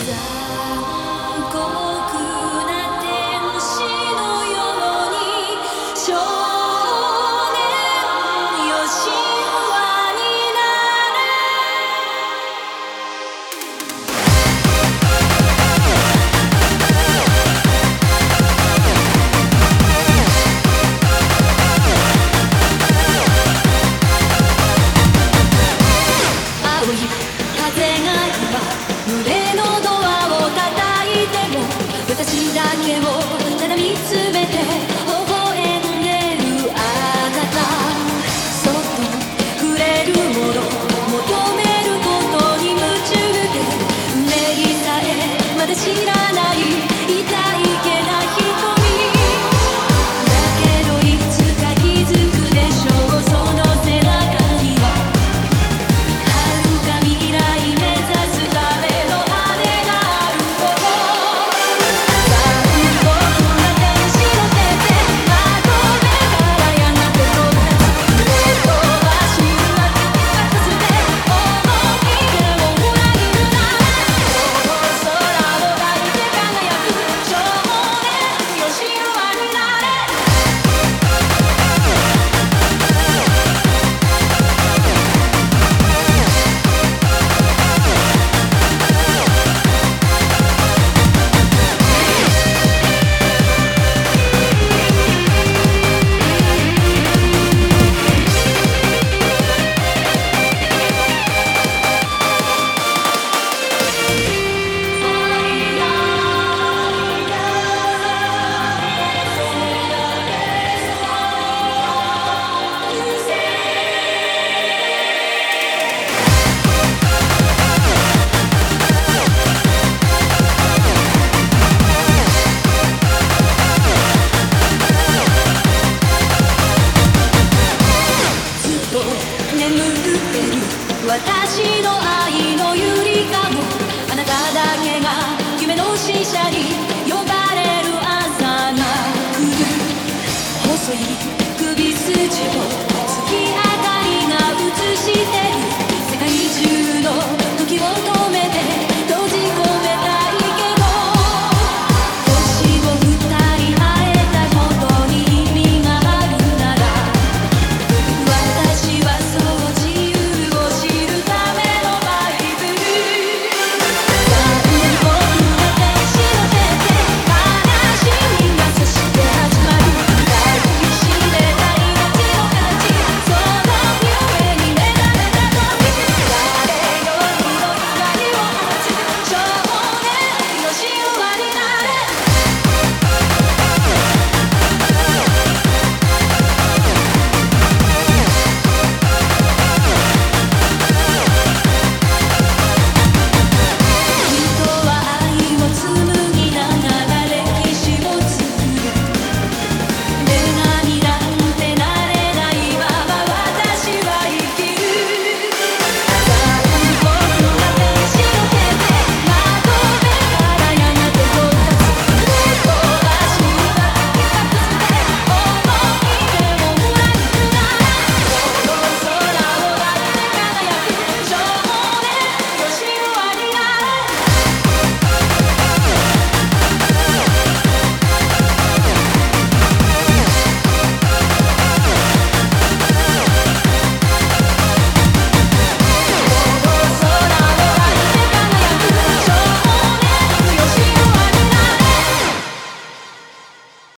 desire 眠ってる私の愛のゆりかもあなただけが夢の使者に呼ばれる朝が来る。細い首筋を